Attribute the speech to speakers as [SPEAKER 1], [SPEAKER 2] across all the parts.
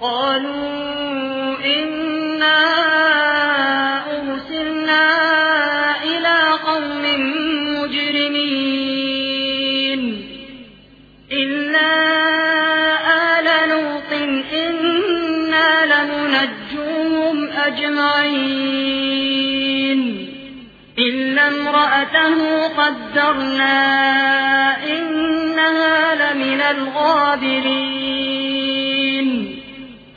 [SPEAKER 1] قالوا إنا أرسلنا إلى قوم مجرمين إلا آل لوط إنا لننجوهم أجمعين إلا امرأته قدرنا إنها لمن الغابرين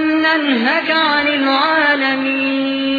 [SPEAKER 1] أَلَمْ نَنْهَكَ عَنِ الْعَالَمِينَ